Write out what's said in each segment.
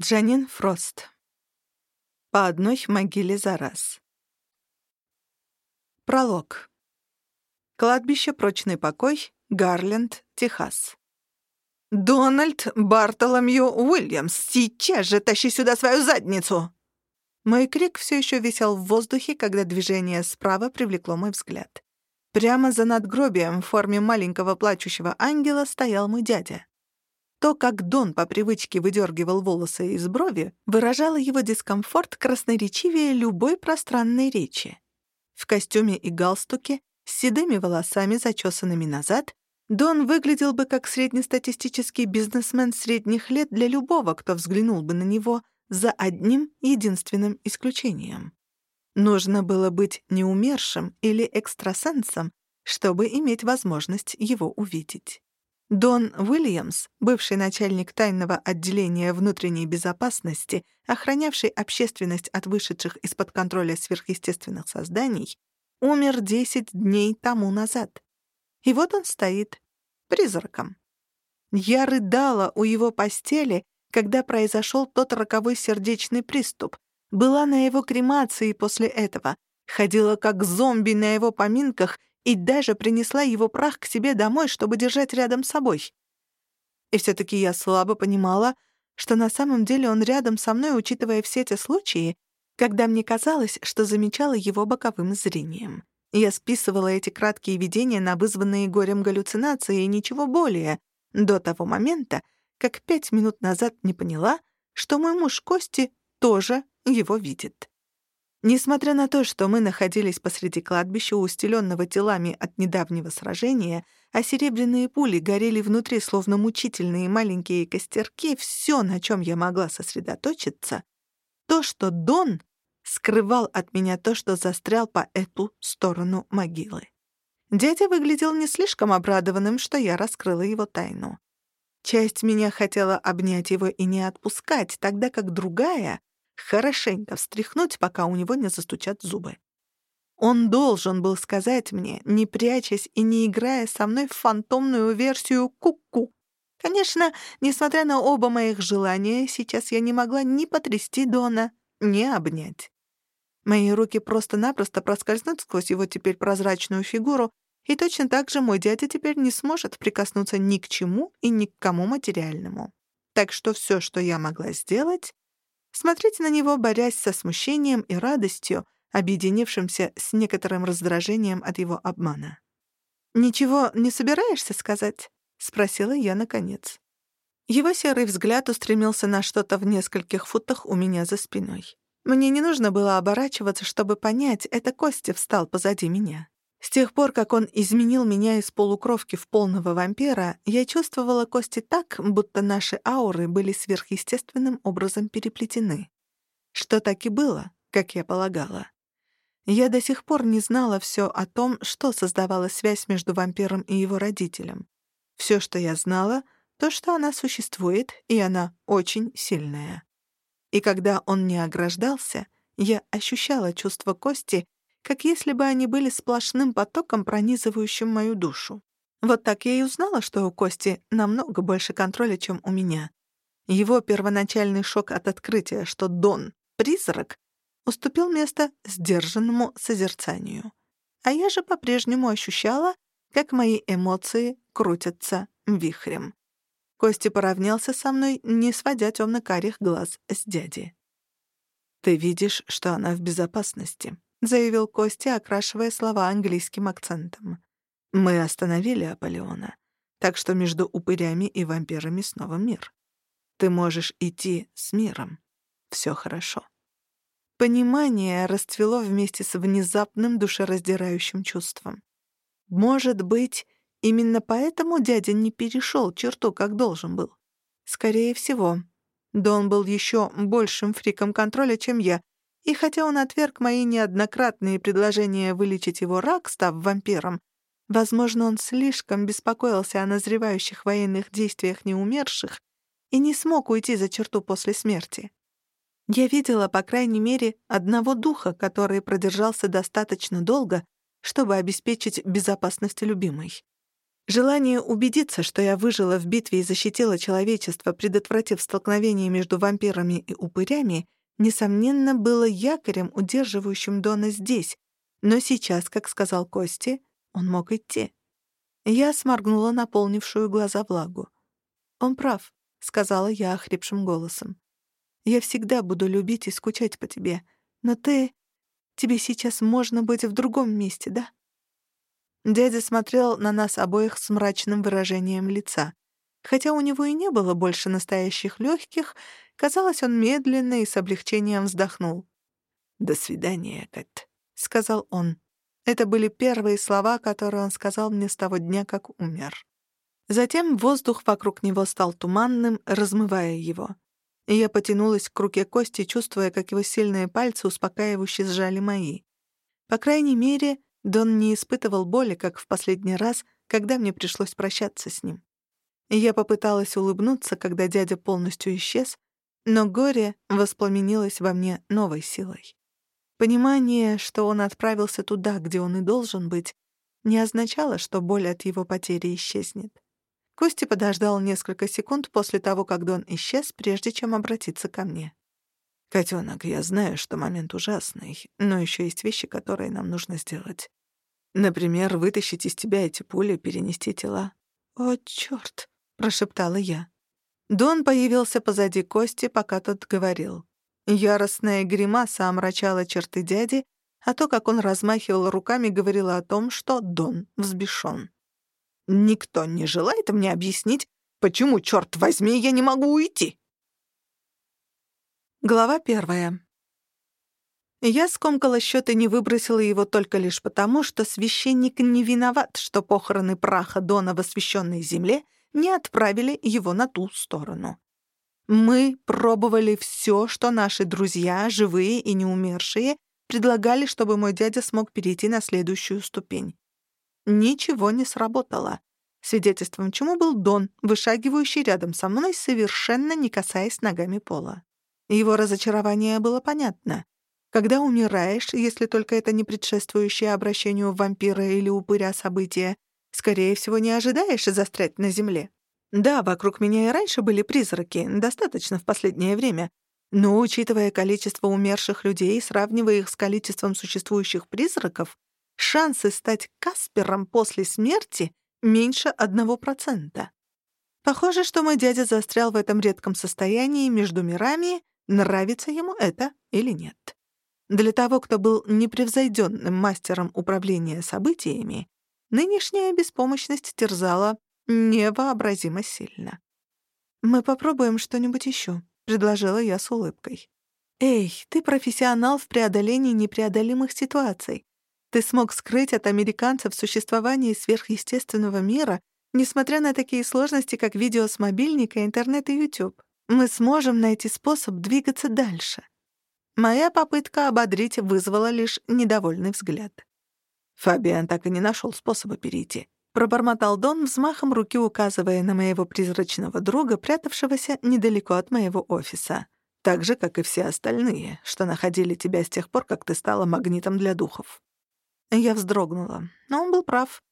Джанин Фрост. По одной могиле за раз. Пролог. Кладбище «Прочный покой», Гарленд, Техас. «Дональд Бартоломью Уильямс, сейчас же тащи сюда свою задницу!» Мой крик все еще висел в воздухе, когда движение справа привлекло мой взгляд. Прямо за надгробием в форме маленького плачущего ангела стоял мой дядя. То, как Дон по привычке выдергивал волосы из брови, выражало его дискомфорт красноречивее любой пространной речи. В костюме и галстуке, с седыми волосами, зачесанными назад, Дон выглядел бы как среднестатистический бизнесмен средних лет для любого, кто взглянул бы на него, за одним единственным исключением. Нужно было быть неумершим или экстрасенсом, чтобы иметь возможность его увидеть. Дон Уильямс, бывший начальник тайного отделения внутренней безопасности, охранявший общественность от вышедших из-под контроля сверхъестественных созданий, умер 10 дней тому назад. И вот он стоит, призраком. Я рыдала у его постели, когда произошел тот роковой сердечный приступ, была на его кремации после этого, ходила как зомби на его поминках и даже принесла его прах к себе домой, чтобы держать рядом с собой. И все-таки я слабо понимала, что на самом деле он рядом со мной, учитывая все эти случаи, когда мне казалось, что замечала его боковым зрением. Я списывала эти краткие видения на вызванные горем галлюцинации и ничего более, до того момента, как пять минут назад не поняла, что мой муж Кости тоже его видит. Несмотря на то, что мы находились посреди кладбища, устеленного телами от недавнего сражения, а серебряные пули горели внутри, словно мучительные маленькие костерки, все, на чем я могла сосредоточиться, то, что Дон скрывал от меня то, что застрял по эту сторону могилы. Дядя выглядел не слишком обрадованным, что я раскрыла его тайну. Часть меня хотела обнять его и не отпускать, тогда как другая хорошенько встряхнуть, пока у него не застучат зубы. Он должен был сказать мне, не прячась и не играя со мной в фантомную версию «ку-ку». Конечно, несмотря на оба моих желания, сейчас я не могла ни потрясти Дона, ни обнять. Мои руки просто-напросто проскользнут сквозь его теперь прозрачную фигуру, и точно так же мой дядя теперь не сможет прикоснуться ни к чему и ни к кому материальному. Так что все, что я могла сделать, смотреть на него, борясь со смущением и радостью, объединившимся с некоторым раздражением от его обмана. «Ничего не собираешься сказать?» — спросила я наконец. Его серый взгляд устремился на что-то в нескольких футах у меня за спиной. Мне не нужно было оборачиваться, чтобы понять, это Костя встал позади меня. С тех пор, как он изменил меня из полукровки в полного вампира, я чувствовала Кости так, будто наши ауры были сверхъестественным образом переплетены. Что так и было, как я полагала. Я до сих пор не знала все о том, что создавала связь между вампиром и его родителем. Все, что я знала, то, что она существует, и она очень сильная. И когда он не ограждался, я ощущала чувство Кости как если бы они были сплошным потоком, пронизывающим мою душу. Вот так я и узнала, что у Кости намного больше контроля, чем у меня. Его первоначальный шок от открытия, что Дон — призрак, уступил место сдержанному созерцанию. А я же по-прежнему ощущала, как мои эмоции крутятся вихрем. Кости поравнялся со мной, не сводя темно-карих глаз с дяди. «Ты видишь, что она в безопасности», — заявил Костя, окрашивая слова английским акцентом. «Мы остановили Аполеона, так что между упырями и вампирами снова мир. Ты можешь идти с миром. Все хорошо». Понимание расцвело вместе с внезапным душераздирающим чувством. Может быть, именно поэтому дядя не перешел черту, как должен был. Скорее всего. Дон был еще большим фриком контроля, чем я, и хотя он отверг мои неоднократные предложения вылечить его рак, став вампиром, возможно, он слишком беспокоился о назревающих военных действиях неумерших и не смог уйти за черту после смерти. Я видела, по крайней мере, одного духа, который продержался достаточно долго, чтобы обеспечить безопасность любимой. Желание убедиться, что я выжила в битве и защитила человечество, предотвратив столкновение между вампирами и упырями, несомненно, было якорем, удерживающим Дона здесь. Но сейчас, как сказал Кости, он мог идти. Я сморгнула наполнившую глаза влагу. «Он прав», — сказала я охрипшим голосом. «Я всегда буду любить и скучать по тебе, но ты... Тебе сейчас можно быть в другом месте, да?» Дядя смотрел на нас обоих с мрачным выражением лица. Хотя у него и не было больше настоящих легких, казалось, он медленно и с облегчением вздохнул. «До свидания, Кэт», — сказал он. Это были первые слова, которые он сказал мне с того дня, как умер. Затем воздух вокруг него стал туманным, размывая его. И я потянулась к руке Кости, чувствуя, как его сильные пальцы успокаивающе сжали мои. По крайней мере, Дон не испытывал боли, как в последний раз, когда мне пришлось прощаться с ним. Я попыталась улыбнуться, когда дядя полностью исчез, но горе воспламенилось во мне новой силой. Понимание, что он отправился туда, где он и должен быть, не означало, что боль от его потери исчезнет. Кости подождал несколько секунд после того, как Дон исчез, прежде чем обратиться ко мне. «Котёнок, я знаю, что момент ужасный, но ещё есть вещи, которые нам нужно сделать. Например, вытащить из тебя эти пули, перенести тела». «О, чёрт!» — прошептала я. Дон появился позади Кости, пока тот говорил. Яростная гримаса омрачала черты дяди, а то, как он размахивал руками, говорило о том, что Дон взбешён. «Никто не желает мне объяснить, почему, чёрт возьми, я не могу уйти?» Глава первая. Я скомкала счет и не выбросила его только лишь потому, что священник не виноват, что похороны праха Дона в освященной земле не отправили его на ту сторону. Мы пробовали все, что наши друзья, живые и неумершие, предлагали, чтобы мой дядя смог перейти на следующую ступень. Ничего не сработало. Свидетельством чему был Дон, вышагивающий рядом со мной, совершенно не касаясь ногами пола. Его разочарование было понятно. Когда умираешь, если только это не предшествующее обращению вампира или упыря событие, скорее всего, не ожидаешь застрять на земле. Да, вокруг меня и раньше были призраки, достаточно в последнее время, но, учитывая количество умерших людей, сравнивая их с количеством существующих призраков, шансы стать Каспером после смерти меньше одного процента. Похоже, что мой дядя застрял в этом редком состоянии между мирами нравится ему это или нет. Для того, кто был непревзойденным мастером управления событиями, нынешняя беспомощность терзала невообразимо сильно. «Мы попробуем что-нибудь еще», — предложила я с улыбкой. «Эй, ты профессионал в преодолении непреодолимых ситуаций. Ты смог скрыть от американцев существование сверхъестественного мира, несмотря на такие сложности, как видео с мобильника, интернет и YouTube мы сможем найти способ двигаться дальше. Моя попытка ободрить вызвала лишь недовольный взгляд. Фабиан так и не нашел способа перейти. Пробормотал Дон, взмахом руки указывая на моего призрачного друга, прятавшегося недалеко от моего офиса. Так же, как и все остальные, что находили тебя с тех пор, как ты стала магнитом для духов. Я вздрогнула, но он был прав.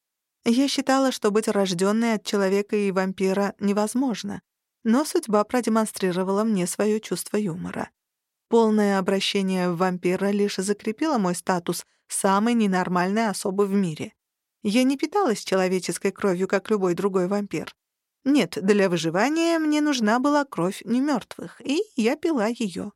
Я считала, что быть рождённой от человека и вампира невозможно но судьба продемонстрировала мне свое чувство юмора. Полное обращение в вампира лишь закрепило мой статус самой ненормальной особы в мире. Я не питалась человеческой кровью, как любой другой вампир. Нет, для выживания мне нужна была кровь немёртвых, и я пила её.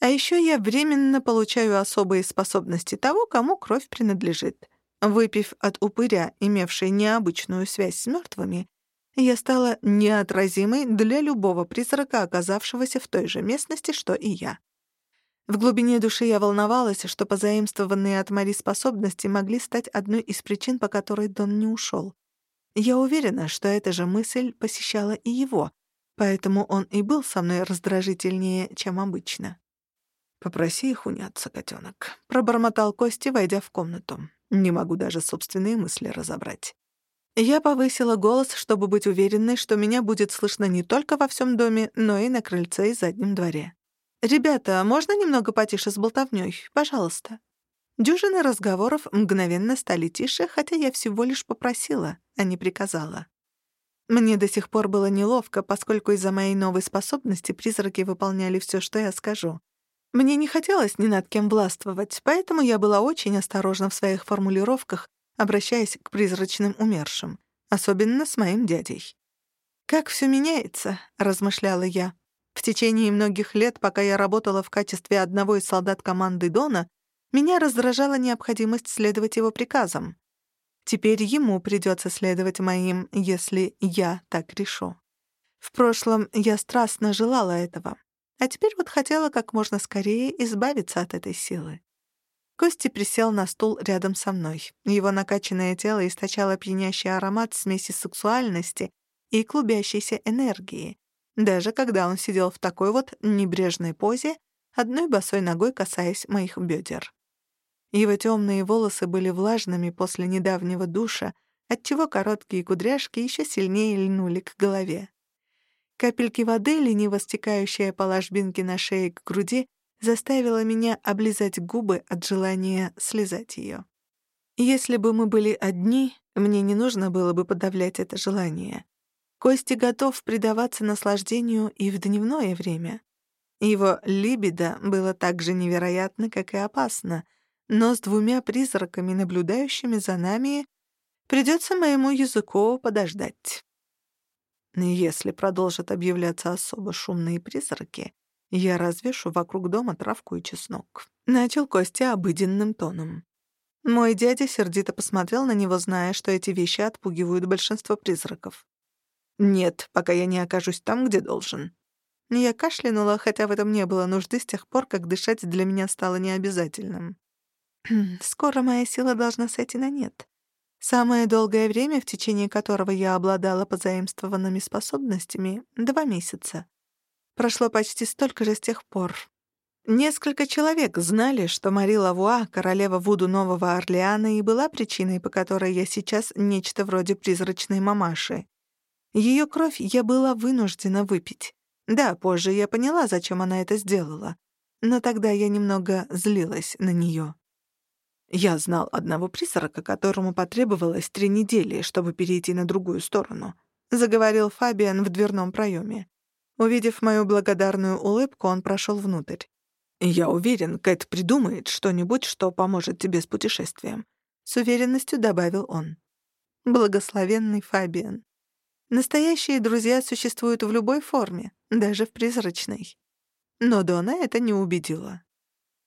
А ещё я временно получаю особые способности того, кому кровь принадлежит. Выпив от упыря, имевшей необычную связь с мёртвыми, я стала неотразимой для любого призрака, оказавшегося в той же местности, что и я. В глубине души я волновалась, что позаимствованные от Мари способности могли стать одной из причин, по которой Дон не ушел. Я уверена, что эта же мысль посещала и его, поэтому он и был со мной раздражительнее, чем обычно. «Попроси их уняться, котенок», — пробормотал Кости, войдя в комнату. «Не могу даже собственные мысли разобрать». Я повысила голос, чтобы быть уверенной, что меня будет слышно не только во всем доме, но и на крыльце и заднем дворе. «Ребята, можно немного потише с болтовнёй? Пожалуйста». Дюжины разговоров мгновенно стали тише, хотя я всего лишь попросила, а не приказала. Мне до сих пор было неловко, поскольку из-за моей новой способности призраки выполняли все, что я скажу. Мне не хотелось ни над кем властвовать, поэтому я была очень осторожна в своих формулировках, обращаясь к призрачным умершим, особенно с моим дядей. «Как все меняется», — размышляла я. В течение многих лет, пока я работала в качестве одного из солдат команды Дона, меня раздражала необходимость следовать его приказам. Теперь ему придется следовать моим, если я так решу. В прошлом я страстно желала этого, а теперь вот хотела как можно скорее избавиться от этой силы. Кости присел на стул рядом со мной. Его накачанное тело источало пьянящий аромат смеси сексуальности и клубящейся энергии, даже когда он сидел в такой вот небрежной позе, одной босой ногой касаясь моих бедер. Его темные волосы были влажными после недавнего душа, отчего короткие кудряшки еще сильнее льнули к голове. Капельки воды, лениво стекающая по ложбинке на шее к груди, заставила меня облизать губы от желания слезать ее. Если бы мы были одни, мне не нужно было бы подавлять это желание. Кости готов предаваться наслаждению и в дневное время. Его либидо было так же невероятно, как и опасно, но с двумя призраками, наблюдающими за нами, придется моему языку подождать. Если продолжат объявляться особо шумные призраки, я развешу вокруг дома травку и чеснок. Начал Костя обыденным тоном. Мой дядя сердито посмотрел на него, зная, что эти вещи отпугивают большинство призраков. «Нет, пока я не окажусь там, где должен». Я кашлянула, хотя в этом не было нужды с тех пор, как дышать для меня стало необязательным. «Скоро моя сила должна сойти на нет. Самое долгое время, в течение которого я обладала позаимствованными способностями — два месяца. Прошло почти столько же с тех пор. Несколько человек знали, что Мари Лавуа, королева Вуду Нового Орлеана, и была причиной, по которой я сейчас нечто вроде призрачной мамаши. Ее кровь я была вынуждена выпить. Да, позже я поняла, зачем она это сделала. Но тогда я немного злилась на нее. Я знал одного призрака, которому потребовалось три недели, чтобы перейти на другую сторону, заговорил Фабиан в дверном проеме. Увидев мою благодарную улыбку, он прошел внутрь. «Я уверен, Кэт придумает что-нибудь, что поможет тебе с путешествием», — с уверенностью добавил он. Благословенный Фабиан. Настоящие друзья существуют в любой форме, даже в призрачной. Но Дона это не убедило.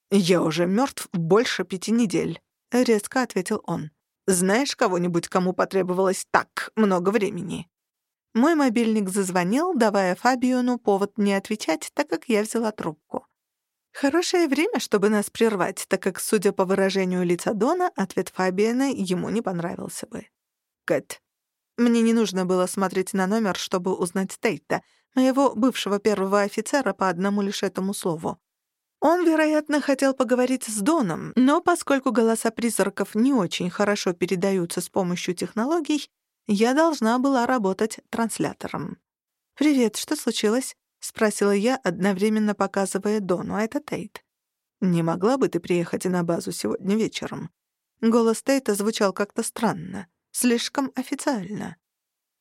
«Я уже мертв больше пяти недель», — резко ответил он. «Знаешь кого-нибудь, кому потребовалось так много времени?» Мой мобильник зазвонил, давая Фабиону повод не отвечать, так как я взяла трубку. Хорошее время, чтобы нас прервать, так как, судя по выражению лица Дона, ответ Фабиана ему не понравился бы. «Кэт, мне не нужно было смотреть на номер, чтобы узнать Тейта, моего бывшего первого офицера по одному лишь этому слову. Он, вероятно, хотел поговорить с Доном, но поскольку голоса призраков не очень хорошо передаются с помощью технологий, я должна была работать транслятором. «Привет, что случилось?» — спросила я, одновременно показывая Дону, а это Тейт. «Не могла бы ты приехать на базу сегодня вечером?» Голос Тейта звучал как-то странно, слишком официально.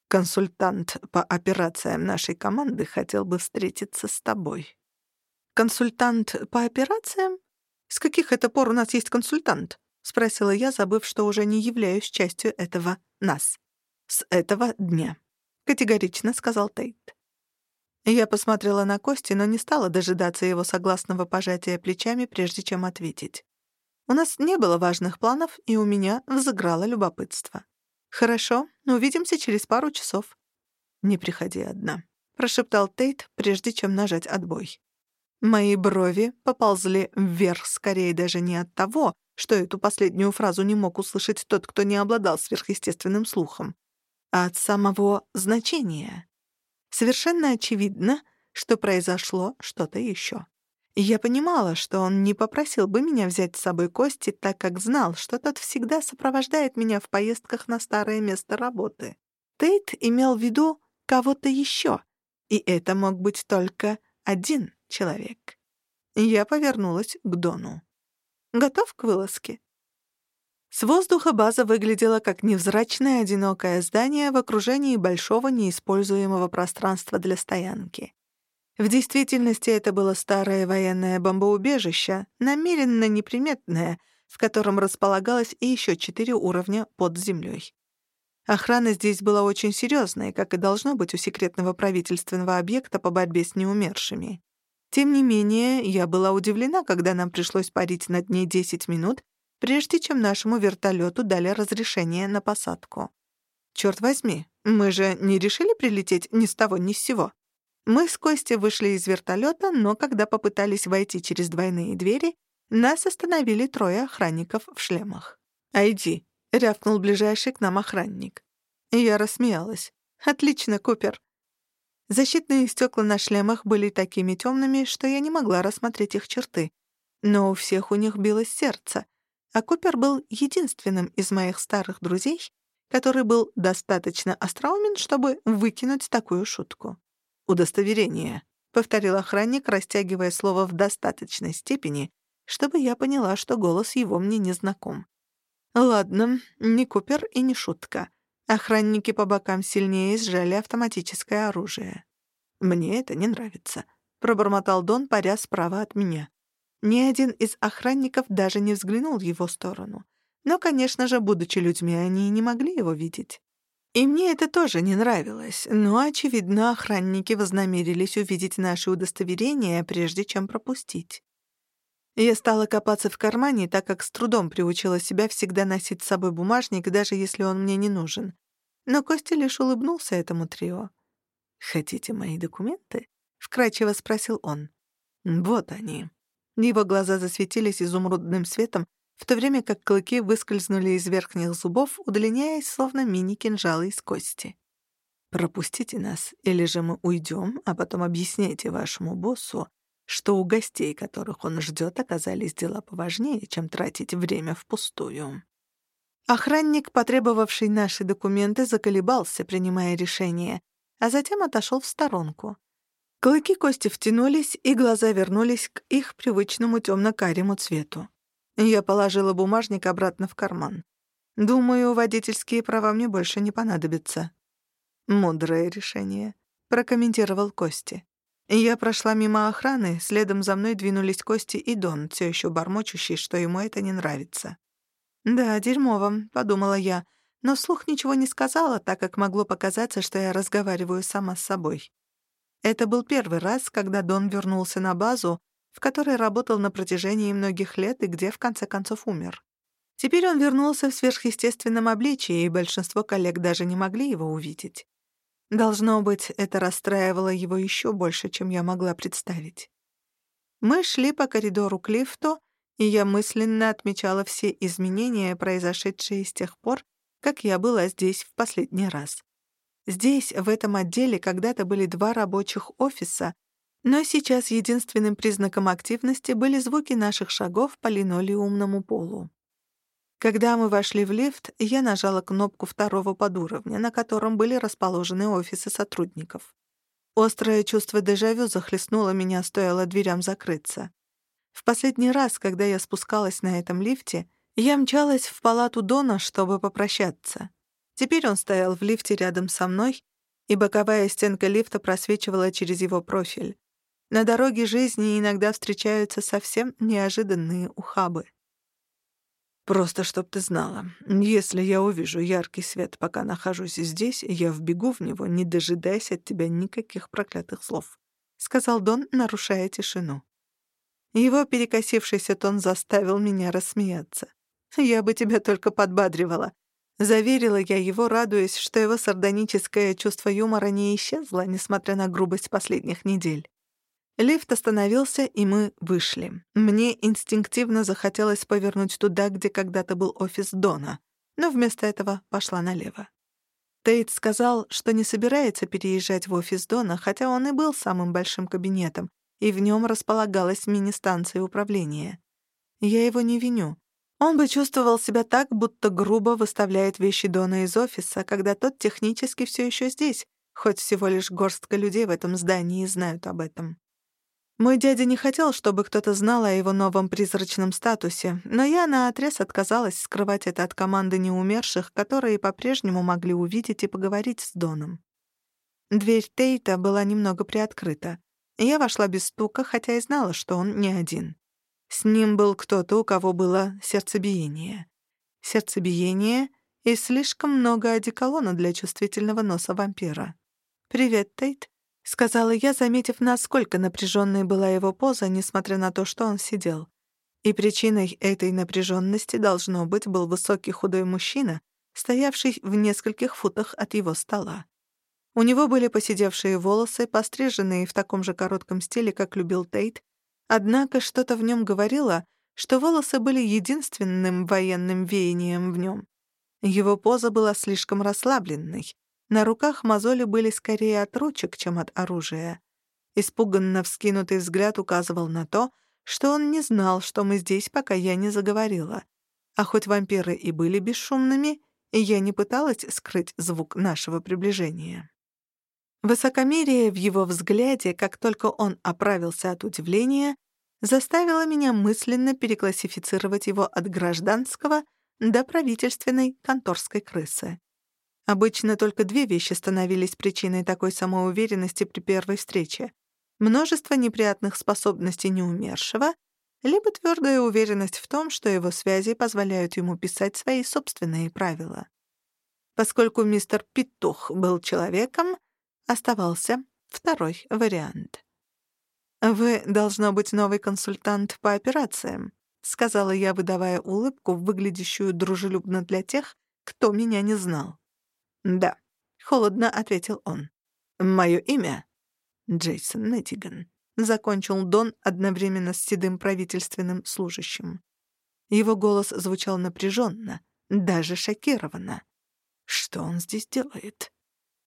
«Консультант по операциям нашей команды хотел бы встретиться с тобой». «Консультант по операциям? С каких это пор у нас есть консультант?» — спросила я, забыв, что уже не являюсь частью этого «нас». «С этого дня», — категорично сказал Тейт. Я посмотрела на Кости, но не стала дожидаться его согласного пожатия плечами, прежде чем ответить. У нас не было важных планов, и у меня взыграло любопытство. «Хорошо, увидимся через пару часов». «Не приходи одна», — прошептал Тейт, прежде чем нажать отбой. Мои брови поползли вверх скорее даже не от того, что эту последнюю фразу не мог услышать тот, кто не обладал сверхъестественным слухом, а от самого значения. Совершенно очевидно, что произошло что-то еще. Я понимала, что он не попросил бы меня взять с собой Кости, так как знал, что тот всегда сопровождает меня в поездках на старое место работы. Тейт имел в виду кого-то еще, и это мог быть только один человек. Я повернулась к Дону. Готов к вылазке?» С воздуха база выглядела как невзрачное одинокое здание в окружении большого неиспользуемого пространства для стоянки. В действительности это было старое военное бомбоубежище, намеренно неприметное, в котором располагалось и еще четыре уровня под землей. Охрана здесь была очень серьезной, как и должно быть у секретного правительственного объекта по борьбе с неумершими. Тем не менее, я была удивлена, когда нам пришлось парить над ней 10 минут, прежде чем нашему вертолету дали разрешение на посадку. Черт возьми, мы же не решили прилететь ни с того ни с сего. Мы с Костей вышли из вертолета, но когда попытались войти через двойные двери, нас остановили трое охранников в шлемах. «Айди», — рявкнул ближайший к нам охранник. Я рассмеялась. «Отлично, Купер». Защитные стекла на шлемах были такими темными, что я не могла рассмотреть их черты. Но у всех у них билось сердце, а Купер был единственным из моих старых друзей, который был достаточно остроумен, чтобы выкинуть такую шутку. «Удостоверение», — повторил охранник, растягивая слово в достаточной степени, чтобы я поняла, что голос его мне не знаком. Ладно, не Купер и не шутка. Охранники по бокам сильнее сжали автоматическое оружие. «Мне это не нравится», — пробормотал Дон, паря справа от меня. Ни один из охранников даже не взглянул в его сторону. Но, конечно же, будучи людьми, они не могли его видеть. И мне это тоже не нравилось, но, очевидно, охранники вознамерились увидеть наши удостоверения, прежде чем пропустить. Я стала копаться в кармане, так как с трудом приучила себя всегда носить с собой бумажник, даже если он мне не нужен. Но Костя лишь улыбнулся этому трио. «Хотите мои документы?» — вкрадчиво спросил он. «Вот они». Его глаза засветились изумрудным светом, в то время как клыки выскользнули из верхних зубов, удлиняясь, словно мини-кинжалы из кости. «Пропустите нас, или же мы уйдем, а потом объясняйте вашему боссу, что у гостей, которых он ждет, оказались дела поважнее, чем тратить время впустую». Охранник, потребовавший наши документы, заколебался, принимая решение, а затем отошел в сторонку. Клыки кости втянулись, и глаза вернулись к их привычному темно-карему цвету. Я положила бумажник обратно в карман. Думаю, водительские права мне больше не понадобятся. Мудрое решение, прокомментировал Кости. Я прошла мимо охраны, следом за мной двинулись Кости и Дон, все еще бормочущий, что ему это не нравится. «Да, дерьмово», — подумала я, но вслух ничего не сказала, так как могло показаться, что я разговариваю сама с собой. Это был первый раз, когда Дон вернулся на базу, в которой работал на протяжении многих лет и где, в конце концов, умер. Теперь он вернулся в сверхъестественном обличии, и большинство коллег даже не могли его увидеть. Должно быть, это расстраивало его еще больше, чем я могла представить. Мы шли по коридору к лифту, и я мысленно отмечала все изменения, произошедшие с тех пор, как я была здесь в последний раз. Здесь, в этом отделе, когда-то были два рабочих офиса, но сейчас единственным признаком активности были звуки наших шагов по линолеумному полу. Когда мы вошли в лифт, я нажала кнопку второго подуровня, на котором были расположены офисы сотрудников. Острое чувство дежавю захлестнуло меня, стоило дверям закрыться. В последний раз, когда я спускалась на этом лифте, я мчалась в палату Дона, чтобы попрощаться. Теперь он стоял в лифте рядом со мной, и боковая стенка лифта просвечивала через его профиль. На дороге жизни иногда встречаются совсем неожиданные ухабы. «Просто чтоб ты знала, если я увижу яркий свет, пока нахожусь здесь, я вбегу в него, не дожидаясь от тебя никаких проклятых слов», — сказал Дон, нарушая тишину. Его перекосившийся тон заставил меня рассмеяться. «Я бы тебя только подбадривала. Заверила я его, радуясь, что его сардоническое чувство юмора не исчезло, несмотря на грубость последних недель. Лифт остановился, и мы вышли. Мне инстинктивно захотелось повернуть туда, где когда-то был офис Дона, но вместо этого пошла налево. Тейт сказал, что не собирается переезжать в офис Дона, хотя он и был самым большим кабинетом, и в нем располагалась мини-станция управления. Я его не виню. Он бы чувствовал себя так, будто грубо выставляет вещи Дона из офиса, когда тот технически все еще здесь, хоть всего лишь горстка людей в этом здании знают об этом. Мой дядя не хотел, чтобы кто-то знал о его новом призрачном статусе, но я наотрез отказалась скрывать это от команды неумерших, которые по-прежнему могли увидеть и поговорить с Доном. Дверь Тейта была немного приоткрыта. Я вошла без стука, хотя и знала, что он не один. С ним был кто-то, у кого было сердцебиение. Сердцебиение и слишком много одеколона для чувствительного носа вампира. «Привет, Тейт», — сказала я, заметив, насколько напряженной была его поза, несмотря на то, что он сидел. И причиной этой напряженности, должно быть, был высокий худой мужчина, стоявший в нескольких футах от его стола. У него были посидевшие волосы, постриженные в таком же коротком стиле, как любил Тейт, однако что-то в нем говорило, что волосы были единственным военным веянием в нем. Его поза была слишком расслабленной. На руках мозоли были скорее от ручек, чем от оружия. Испуганно вскинутый взгляд указывал на то, что он не знал, что мы здесь, пока я не заговорила. А хоть вампиры и были бесшумными, я не пыталась скрыть звук нашего приближения. Высокомерие в его взгляде, как только он оправился от удивления, заставило меня мысленно переклассифицировать его от гражданского до правительственной конторской крысы. Обычно только две вещи становились причиной такой самоуверенности при первой встрече. Множество неприятных способностей неумершего, либо твердая уверенность в том, что его связи позволяют ему писать свои собственные правила. Поскольку мистер Петух был человеком, Оставался второй вариант. «Вы, должно быть, новый консультант по операциям», сказала я, выдавая улыбку, выглядящую дружелюбно для тех, кто меня не знал. «Да», — холодно ответил он. «Мое имя — Джейсон Нэттиган», — закончил Дон одновременно с седым правительственным служащим. Его голос звучал напряженно, даже шокированно. «Что он здесь делает?»